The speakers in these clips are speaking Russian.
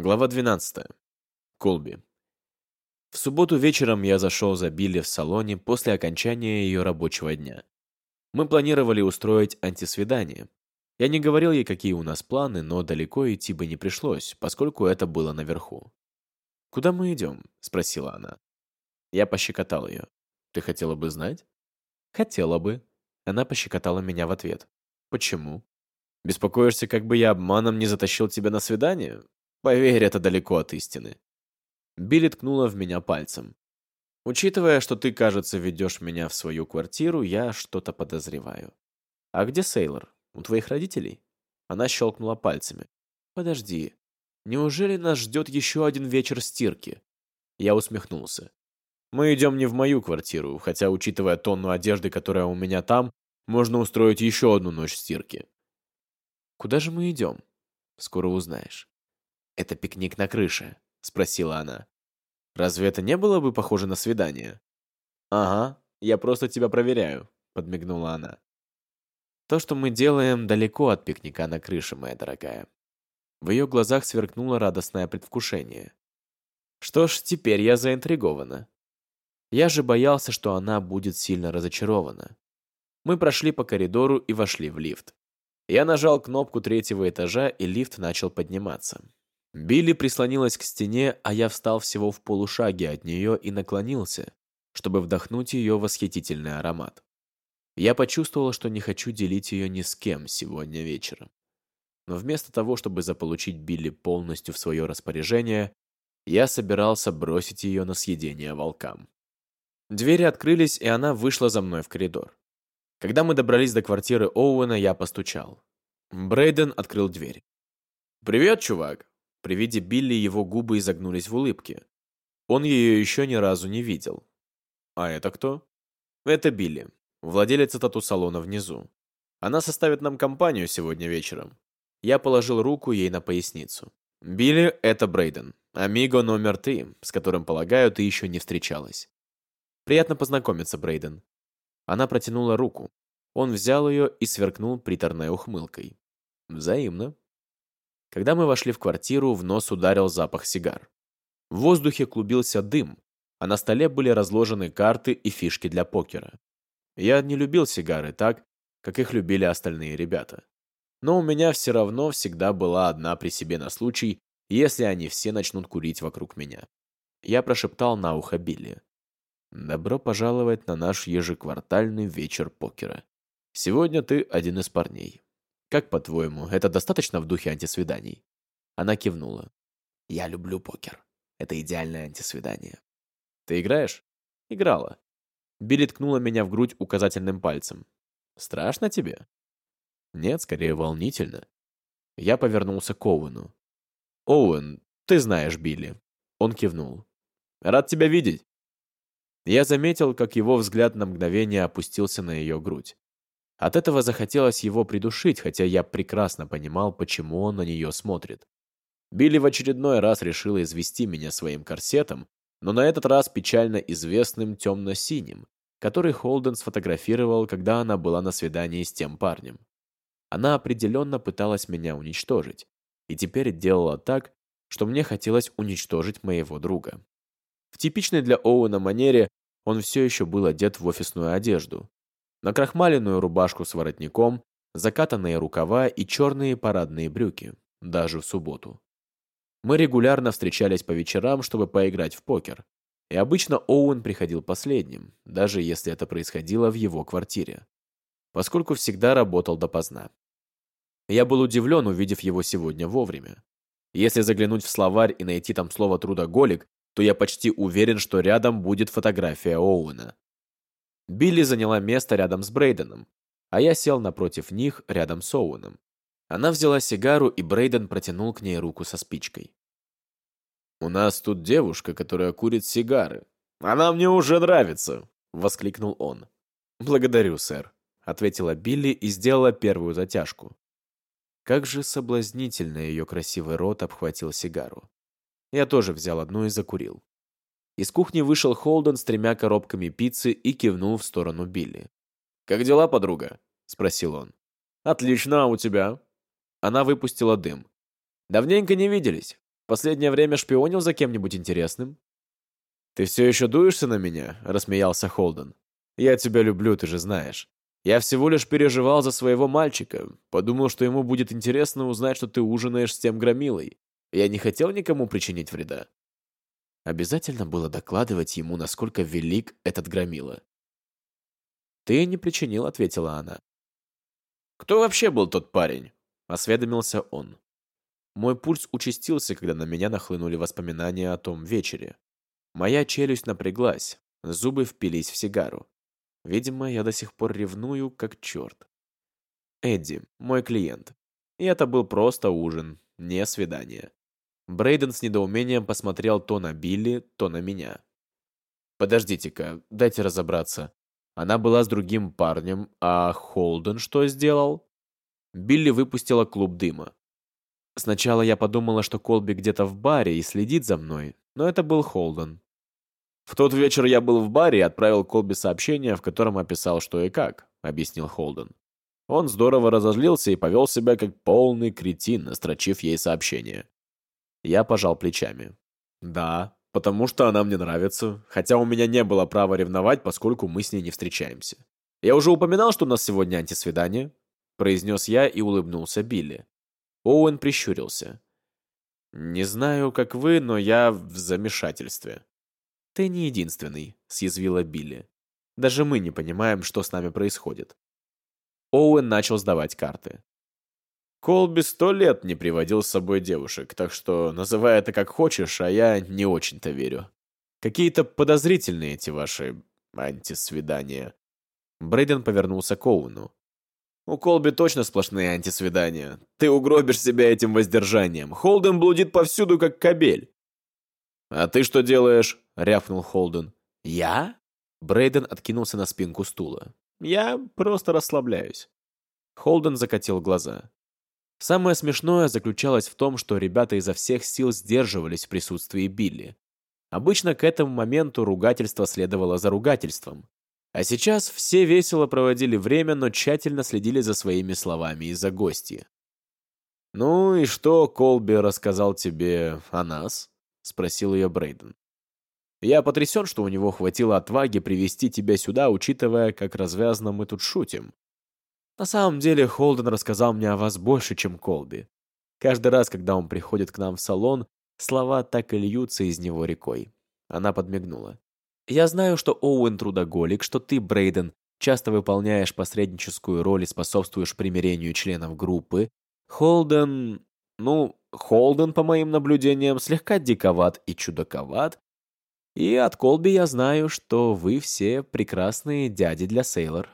Глава 12. Колби. В субботу вечером я зашел за Билли в салоне после окончания ее рабочего дня. Мы планировали устроить антисвидание. Я не говорил ей, какие у нас планы, но далеко идти бы не пришлось, поскольку это было наверху. «Куда мы идем?» — спросила она. Я пощекотал ее. «Ты хотела бы знать?» «Хотела бы». Она пощекотала меня в ответ. «Почему?» «Беспокоишься, как бы я обманом не затащил тебя на свидание? Поверь, это далеко от истины. Билли ткнула в меня пальцем. Учитывая, что ты, кажется, ведешь меня в свою квартиру, я что-то подозреваю. А где Сейлор? У твоих родителей? Она щелкнула пальцами. Подожди. Неужели нас ждет еще один вечер стирки? Я усмехнулся. Мы идем не в мою квартиру, хотя, учитывая тонну одежды, которая у меня там, можно устроить еще одну ночь стирки. Куда же мы идем? Скоро узнаешь. «Это пикник на крыше?» — спросила она. «Разве это не было бы похоже на свидание?» «Ага, я просто тебя проверяю», — подмигнула она. «То, что мы делаем, далеко от пикника на крыше, моя дорогая». В ее глазах сверкнуло радостное предвкушение. «Что ж, теперь я заинтригована». Я же боялся, что она будет сильно разочарована. Мы прошли по коридору и вошли в лифт. Я нажал кнопку третьего этажа, и лифт начал подниматься. Билли прислонилась к стене, а я встал всего в полушаге от нее и наклонился, чтобы вдохнуть ее восхитительный аромат. Я почувствовал, что не хочу делить ее ни с кем сегодня вечером. Но вместо того, чтобы заполучить Билли полностью в свое распоряжение, я собирался бросить ее на съедение волкам. Двери открылись, и она вышла за мной в коридор. Когда мы добрались до квартиры Оуэна, я постучал. Брейден открыл дверь. «Привет, чувак!» При виде Билли его губы изогнулись в улыбке. Он ее еще ни разу не видел. «А это кто?» «Это Билли, владелица тату-салона внизу. Она составит нам компанию сегодня вечером». Я положил руку ей на поясницу. «Билли — это Брейден, амиго номер три, с которым, полагаю, ты еще не встречалась». «Приятно познакомиться, Брейден». Она протянула руку. Он взял ее и сверкнул приторной ухмылкой. «Взаимно», когда мы вошли в квартиру, в нос ударил запах сигар. В воздухе клубился дым, а на столе были разложены карты и фишки для покера. Я не любил сигары так, как их любили остальные ребята. Но у меня все равно всегда была одна при себе на случай, если они все начнут курить вокруг меня. Я прошептал на ухо Билли. «Добро пожаловать на наш ежеквартальный вечер покера. Сегодня ты один из парней. Как по-твоему, это достаточно в духе антисвиданий? Она кивнула. Я люблю покер. Это идеальное антисвидание. Ты играешь? Играла. Билли ткнула меня в грудь указательным пальцем. Страшно тебе? Нет, скорее волнительно. Я повернулся к Оуэну. Оуэн, ты знаешь Билли. Он кивнул. Рад тебя видеть. Я заметил, как его взгляд на мгновение опустился на ее грудь. От этого захотелось его придушить, хотя я прекрасно понимал, почему он на нее смотрит. Билли в очередной раз решила извести меня своим корсетом, но на этот раз печально известным темно-синим, который Холден сфотографировал, когда она была на свидании с тем парнем. Она определенно пыталась меня уничтожить, и теперь делала так, что мне хотелось уничтожить моего друга. В типичной для Оуэна манере он все еще был одет в офисную одежду, накрахмаленную рубашку с воротником, закатанные рукава и черные парадные брюки, даже в субботу. Мы регулярно встречались по вечерам, чтобы поиграть в покер. И обычно Оуэн приходил последним, даже если это происходило в его квартире, поскольку всегда работал допоздна. Я был удивлен, увидев его сегодня вовремя. Если заглянуть в словарь и найти там слово «трудоголик», то я почти уверен, что рядом будет фотография Оуэна. Билли заняла место рядом с Брейденом, а я сел напротив них рядом с Оуэном. Она взяла сигару, и Брейден протянул к ней руку со спичкой. «У нас тут девушка, которая курит сигары. Она мне уже нравится!» — воскликнул он. «Благодарю, сэр», — ответила Билли и сделала первую затяжку. Как же соблазнительно ее красивый рот обхватил сигару. Я тоже взял одну и закурил. Из кухни вышел Холден с тремя коробками пиццы и кивнул в сторону Билли. «Как дела, подруга?» — спросил он. «Отлично, а у тебя?» Она выпустила дым. «Давненько не виделись. Последнее время шпионил за кем-нибудь интересным?» «Ты все еще дуешься на меня?» — рассмеялся Холден. «Я тебя люблю, ты же знаешь. Я всего лишь переживал за своего мальчика. Подумал, что ему будет интересно узнать, что ты ужинаешь с тем громилой. Я не хотел никому причинить вреда». Обязательно было докладывать ему, насколько велик этот громила. «Ты не причинил», — ответила она. «Кто вообще был тот парень?» — осведомился он. Мой пульс участился, когда на меня нахлынули воспоминания о том вечере. Моя челюсть напряглась, зубы впились в сигару. Видимо, я до сих пор ревную, как черт. Эдди, мой клиент. И это был просто ужин, не свидание. Брейден с недоумением посмотрел то на Билли, то на меня. «Подождите-ка, дайте разобраться. Она была с другим парнем, а Холден что сделал? Билли выпустила клуб дыма. Сначала я подумала, что Колби где-то в баре и следит за мной, но это был Холден. В тот вечер я был в баре и отправил Колби сообщение, в котором описал, что и как, объяснил Холден. Он здорово разозлился и повел себя как полный кретин, настрочив ей сообщение. Я пожал плечами. Да, потому что она мне нравится, хотя у меня не было права ревновать, поскольку мы с ней не встречаемся. Я уже упоминал, что у нас сегодня антисвидание, произнес я и улыбнулся Билли. Оуэн прищурился. «Не знаю, как вы, но я в замешательстве». «Ты не единственный», — съязвила Билли. «Даже мы не понимаем, что с нами происходит». Оуэн начал сдавать карты. Колби сто лет не приводил с собой девушек, так что называй это как хочешь, а я не очень-то верю. Какие-то подозрительные эти ваши антисвидания. Брейден повернулся к Оуэну. У Колби точно сплошные антисвидания. Ты угробишь себя этим воздержанием. Холден блудит повсюду, как кобель. «А ты что делаешь?» — рявкнул Холден. «Я?» Брейден откинулся на спинку стула. «Я просто расслабляюсь». Холден закатил глаза. Самое смешное заключалось в том, что ребята изо всех сил сдерживались в присутствии Билли. Обычно к этому моменту ругательство следовало за ругательством. А сейчас все весело проводили время, но тщательно следили за своими словами из-за гостья. «Ну и что Колби рассказал тебе о нас?» — спросил ее Брейден. «Я потрясен, что у него хватило отваги привести тебя сюда, учитывая, как развязно мы тут шутим. На самом деле, Холден рассказал мне о вас больше, чем Колби. Каждый раз, когда он приходит к нам в салон, слова так и льются из него рекой. Она подмигнула. Я знаю, что Оуэн трудоголик, что ты, Брейден, часто выполняешь посредническую роль и способствуешь примирению членов группы. Холден... Ну, Холден, по моим наблюдениям, слегка диковат и чудаковат. И от Колби я знаю, что вы все прекрасные дяди для Сейлор.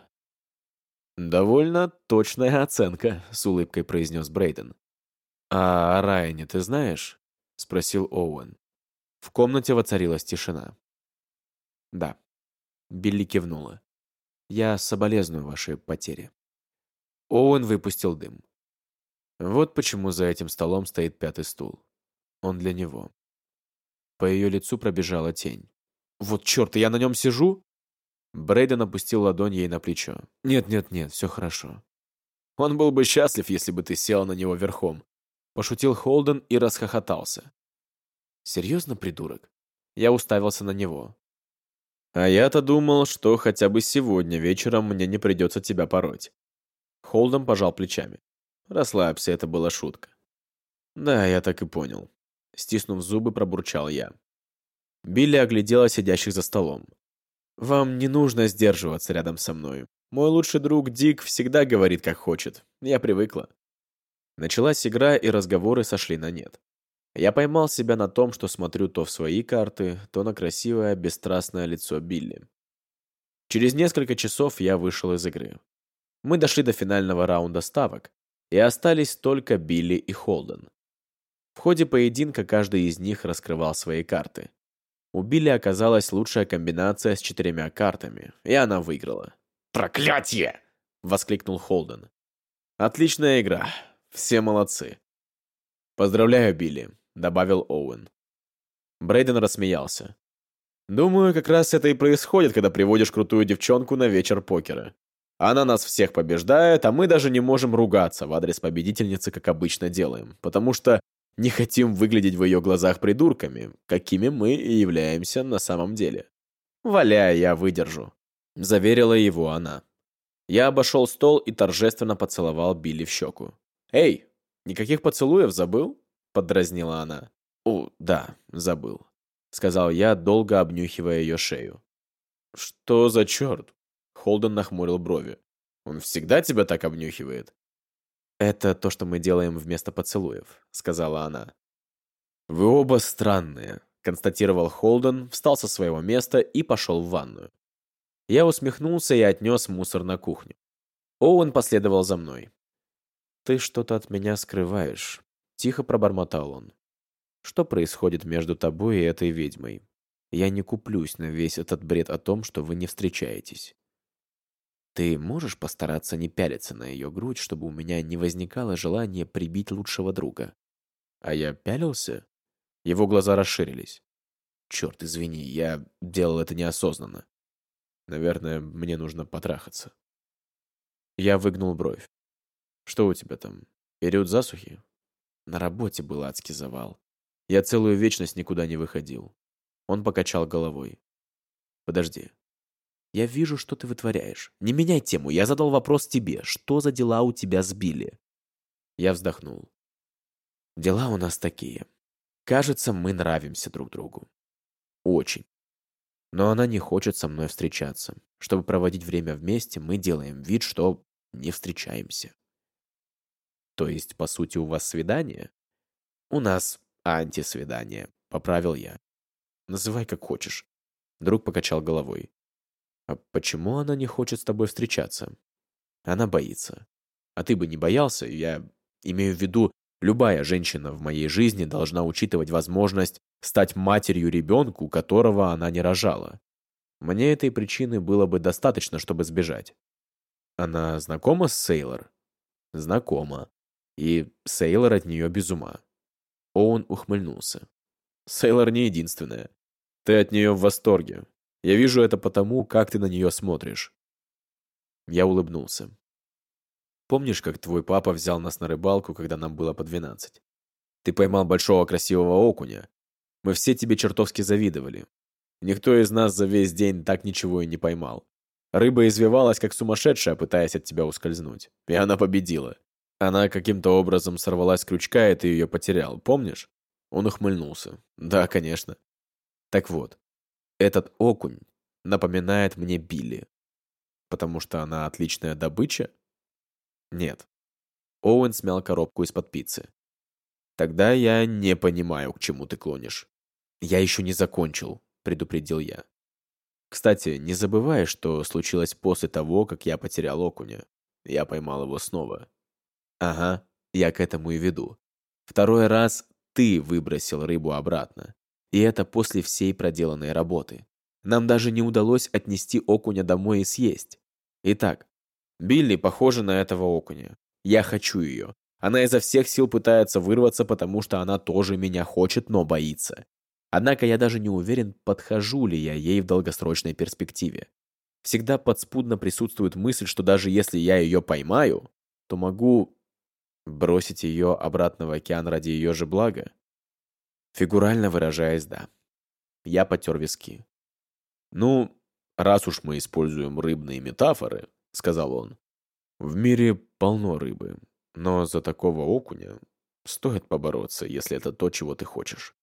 «Довольно точная оценка», — с улыбкой произнес Брейден. «А о Райане ты знаешь?» — спросил Оуэн. В комнате воцарилась тишина. «Да». Билли кивнула. «Я соболезную вашей потере». Оуэн выпустил дым. Вот почему за этим столом стоит пятый стул. Он для него. По ее лицу пробежала тень. «Вот черт, я на нем сижу?» Брейден опустил ладонь ей на плечо. «Нет-нет-нет, все хорошо». «Он был бы счастлив, если бы ты села на него верхом», — пошутил Холден и расхохотался. «Серьезно, придурок?» Я уставился на него. «А я-то думал, что хотя бы сегодня вечером мне не придется тебя пороть». Холден пожал плечами. «Расслабься, это была шутка». «Да, я так и понял». Стиснув зубы, пробурчал я. Билли оглядела сидящих за столом. Вам не нужно сдерживаться рядом со мной. Мой лучший друг Дик всегда говорит, как хочет. Я привыкла. Началась игра, и разговоры сошли на нет. Я поймал себя на том, что смотрю то в свои карты, то на красивое, бесстрастное лицо Билли. Через несколько часов я вышел из игры. Мы дошли до финального раунда ставок, и остались только Билли и Холден. В ходе поединка каждый из них раскрывал свои карты. У Билли оказалась лучшая комбинация с четырьмя картами, и она выиграла. «Проклятье!» — воскликнул Холден. «Отличная игра. Все молодцы». «Поздравляю, Билли», — добавил Оуэн. Брейден рассмеялся. «Думаю, как раз это и происходит, когда приводишь крутую девчонку на вечер покера. Она нас всех побеждает, а мы даже не можем ругаться в адрес победительницы, как обычно делаем, потому что Не хотим выглядеть в ее глазах придурками, какими мы и являемся на самом деле. Валяй, я выдержу», — заверила его она. Я обошел стол и торжественно поцеловал Билли в щеку. «Эй, никаких поцелуев забыл?» — подразнила она. «О, да, забыл», — сказал я, долго обнюхивая ее шею. «Что за черт?» — Холден нахмурил брови. «Он всегда тебя так обнюхивает?» «Это то, что мы делаем вместо поцелуев», — сказала она. «Вы оба странные», — констатировал Холден, встал со своего места и пошел в ванную. Я усмехнулся и отнес мусор на кухню. Оуэн последовал за мной. «Ты что-то от меня скрываешь», — тихо пробормотал он. «Что происходит между тобой и этой ведьмой? Я не куплюсь на весь этот бред о том, что вы не встречаетесь. Ты можешь постараться не пялиться на ее грудь, чтобы у меня не возникало желания прибить лучшего друга?» А я пялился? Его глаза расширились. «Черт, извини, я делал это неосознанно. Наверное, мне нужно потрахаться. Я выгнул бровь. Что у тебя там? Период засухи? На работе был адский завал. Я целую вечность никуда не выходил. Он покачал головой. Подожди. Я вижу, что ты вытворяешь. Не меняй тему. Я задал вопрос тебе. Что за дела у тебя сбили? Я вздохнул. Дела у нас такие. Кажется, мы нравимся друг другу. Очень. Но она не хочет со мной встречаться. Чтобы проводить время вместе, мы делаем вид, что не встречаемся. То есть, по сути, у вас свидание? У нас антисвидание, поправил я. Называй как хочешь. Друг покачал головой. А почему она не хочет с тобой встречаться? Она боится. А ты бы не боялся? Я имею в виду, любая женщина в моей жизни должна учитывать возможность стать матерью ребенку, которого она не рожала. Мне этой причины было бы достаточно, чтобы сбежать. Она знакома с Сейлор? Знакома. И Сейлор от нее без ума. Оуэн ухмыльнулся. Сейлор не единственная. Ты от нее в восторге. Я вижу это потому, как ты на нее смотришь. Я улыбнулся. Помнишь, как твой папа взял нас на рыбалку, когда нам было по двенадцать? Ты поймал большого красивого окуня, мы все тебе чертовски завидовали. Никто из нас за весь день так ничего и не поймал. Рыба извивалась, как сумасшедшая, пытаясь от тебя ускользнуть. И она победила. Она каким-то образом сорвалась с крючка, и ты ее потерял, помнишь? Он ухмыльнулся. Да, конечно. Так вот, этот окунь напоминает мне Билли. Потому что она отличная добыча? Нет. Оуэн смял коробку из-под пиццы. Тогда я не понимаю, к чему ты клонишь. «Я еще не закончил», — предупредил я. Кстати, не забывай, что случилось после того, как я потерял окуня. Я поймал его снова. Ага, я к этому и веду. Второй раз ты выбросил рыбу обратно. И это после всей проделанной работы. Нам даже не удалось отнести окуня домой и съесть. Итак, Билли похожа на этого окуня. Я хочу ее. Она изо всех сил пытается вырваться, потому что она тоже меня хочет, но боится. Однако я даже не уверен, подхожу ли я ей в долгосрочной перспективе. Всегда подспудно присутствует мысль, что даже если я ее поймаю, то могу бросить ее обратно в океан ради ее же блага. Фигурально выражаясь, да. Я потер виски. «Ну, раз уж мы используем рыбные метафоры», — сказал он, — «в мире полно рыбы, но за такого окуня стоит побороться, если это то, чего ты хочешь».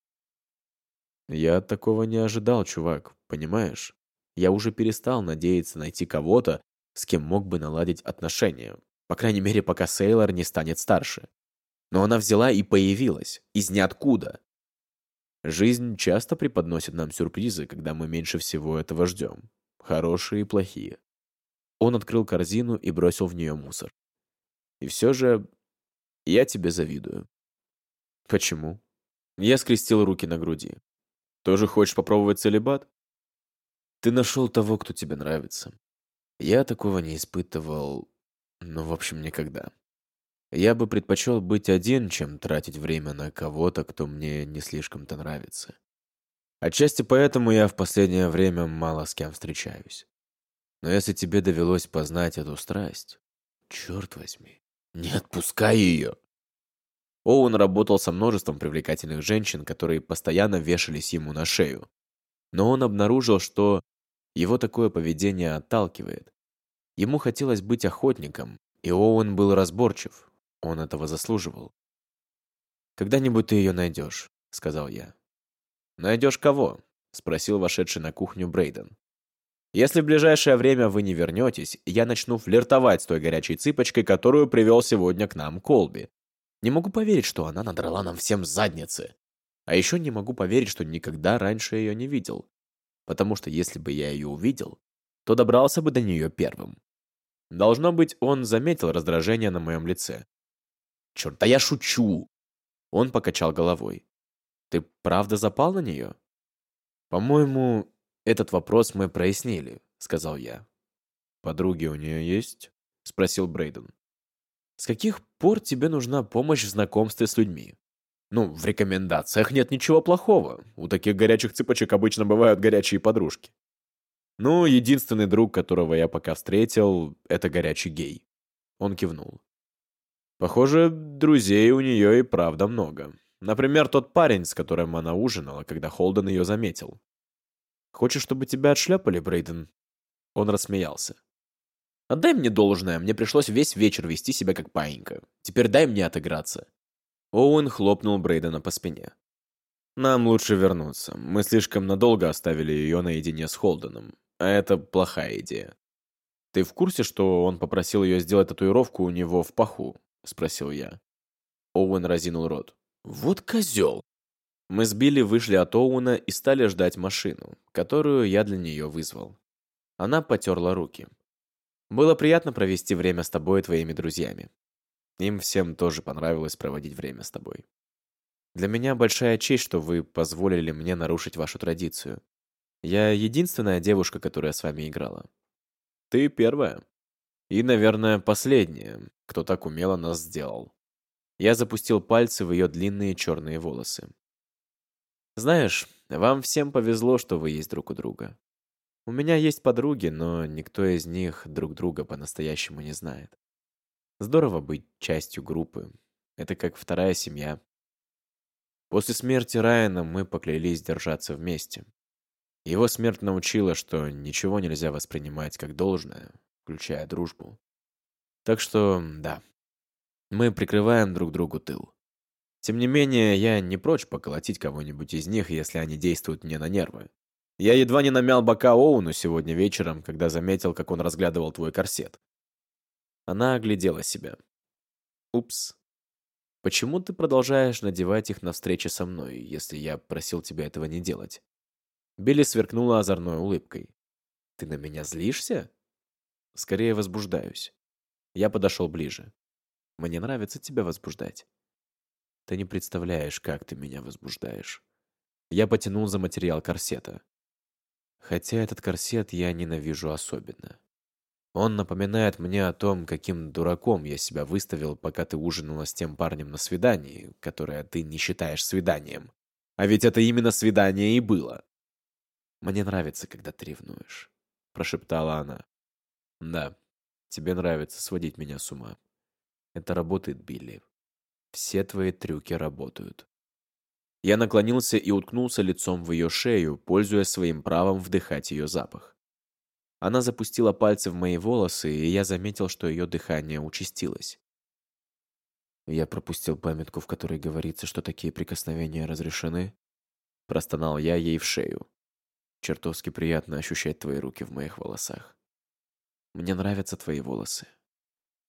Я такого не ожидал, чувак, понимаешь? Я уже перестал надеяться найти кого-то, с кем мог бы наладить отношения. По крайней мере, пока Сейлор не станет старше. Но она взяла и появилась. Из ниоткуда. Жизнь часто преподносит нам сюрпризы, когда мы меньше всего этого ждем. Хорошие и плохие. Он открыл корзину и бросил в нее мусор. И все же я тебе завидую. Почему? Я скрестил руки на груди. Тоже хочешь попробовать целебат? Ты нашел того, кто тебе нравится. Я такого не испытывал, ну, в общем, никогда. Я бы предпочел быть один, чем тратить время на кого-то, кто мне не слишком-то нравится. Отчасти поэтому я в последнее время мало с кем встречаюсь. Но если тебе довелось познать эту страсть, черт возьми, не отпускай ее. Оуэн работал со множеством привлекательных женщин, которые постоянно вешались ему на шею. Но он обнаружил, что его такое поведение отталкивает. Ему хотелось быть охотником, и Оуэн был разборчив. Он этого заслуживал. «Когда-нибудь ты ее найдешь», — сказал я. «Найдешь кого?» — спросил вошедший на кухню Брейден. «Если в ближайшее время вы не вернетесь, я начну флиртовать с той горячей цыпочкой, которую привел сегодня к нам Колби. Не могу поверить, что она надрала нам всем задницы. А еще не могу поверить, что никогда раньше ее не видел. Потому что если бы я ее увидел, то добрался бы до нее первым. Должно быть, он заметил раздражение на моем лице. «Черт, да я шучу!» Он покачал головой. «Ты правда запал на нее?» «По-моему, этот вопрос мы прояснили», — сказал я. «Подруги у нее есть?» — спросил Брейден. С каких пор тебе нужна помощь в знакомстве с людьми? Ну, в рекомендациях нет ничего плохого. У таких горячих цыпочек обычно бывают горячие подружки. Ну, единственный друг, которого я пока встретил, это горячий гей. Он кивнул. Похоже, друзей у нее и правда много. Например, тот парень, с которым она ужинала, когда Холден ее заметил. «Хочешь, чтобы тебя отшляпали, Брейден?» Он рассмеялся. Отдай мне должное, мне пришлось весь вечер вести себя как паинька. Теперь дай мне отыграться». Оуэн хлопнул Брейдена по спине. «Нам лучше вернуться. Мы слишком надолго оставили ее наедине с Холденом. А это плохая идея». «Ты в курсе, что он попросил ее сделать татуировку у него в паху?» — спросил я. Оуэн разинул рот. «Вот козел!» Мы с Билли вышли от Оуэна и стали ждать машину, которую я для нее вызвал. Она потерла руки. Было приятно провести время с тобой и твоими друзьями. Им всем тоже понравилось проводить время с тобой. Для меня большая честь, что вы позволили мне нарушить вашу традицию. Я единственная девушка, которая с вами играла. Ты первая. И, наверное, последняя, кто так умело нас сделал. Я запустил пальцы в ее длинные черные волосы. Знаешь, вам всем повезло, что вы есть друг у друга. У меня есть подруги, но никто из них друг друга по-настоящему не знает. Здорово быть частью группы. Это как вторая семья. После смерти Райана мы поклялись держаться вместе. Его смерть научила, что ничего нельзя воспринимать как должное, включая дружбу. Так что, да, мы прикрываем друг другу тыл. Тем не менее, я не прочь поколотить кого-нибудь из них, если они действуют мне на нервы. Я едва не намял бока Оуну сегодня вечером, когда заметил, как он разглядывал твой корсет. Она оглядела себя. Упс. Почему ты продолжаешь надевать их на встрече со мной, если я просил тебя этого не делать? Билли сверкнула озорной улыбкой. Ты на меня злишься? Скорее возбуждаюсь. Я подошел ближе. Мне нравится тебя возбуждать. Ты не представляешь, как ты меня возбуждаешь. Я потянул за материал корсета. Хотя этот корсет я ненавижу особенно. Он напоминает мне о том, каким дураком я себя выставил, пока ты ужинала с тем парнем на свидании, которое ты не считаешь свиданием. А ведь это именно свидание и было. «Мне нравится, когда ты ревнуешь», — прошептала она. «Да, тебе нравится сводить меня с ума. Это работает, Билли. Все твои трюки работают. Я наклонился и уткнулся лицом в ее шею, пользуясь своим правом вдыхать ее запах. Она запустила пальцы в мои волосы, и я заметил, что ее дыхание участилось. Я пропустил памятку, в которой говорится, что такие прикосновения разрешены. Простонал я ей в шею. Чертовски приятно ощущать твои руки в моих волосах. Мне нравятся твои волосы.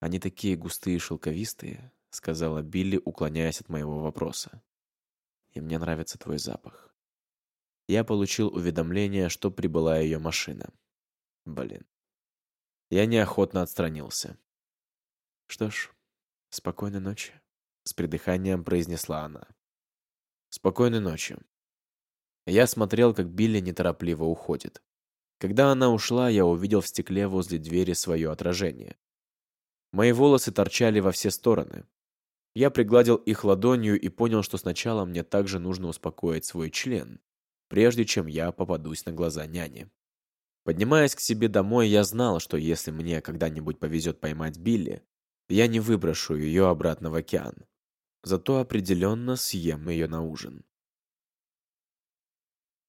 Они такие густые и шелковистые, сказала Билли, уклоняясь от моего вопроса и мне нравится твой запах. Я получил уведомление, что прибыла ее машина. Блин. Я неохотно отстранился. Что ж, спокойной ночи, с придыханием произнесла она. Спокойной ночи. Я смотрел, как Билли неторопливо уходит. Когда она ушла, я увидел в стекле возле двери свое отражение. Мои волосы торчали во все стороны, я пригладил их ладонью и понял, что сначала мне также нужно успокоить свой член, прежде чем я попадусь на глаза няни. Поднимаясь к себе домой, я знал, что если мне когда-нибудь повезет поймать Билли, я не выброшу ее обратно в океан. зато определенно съем ее на ужин.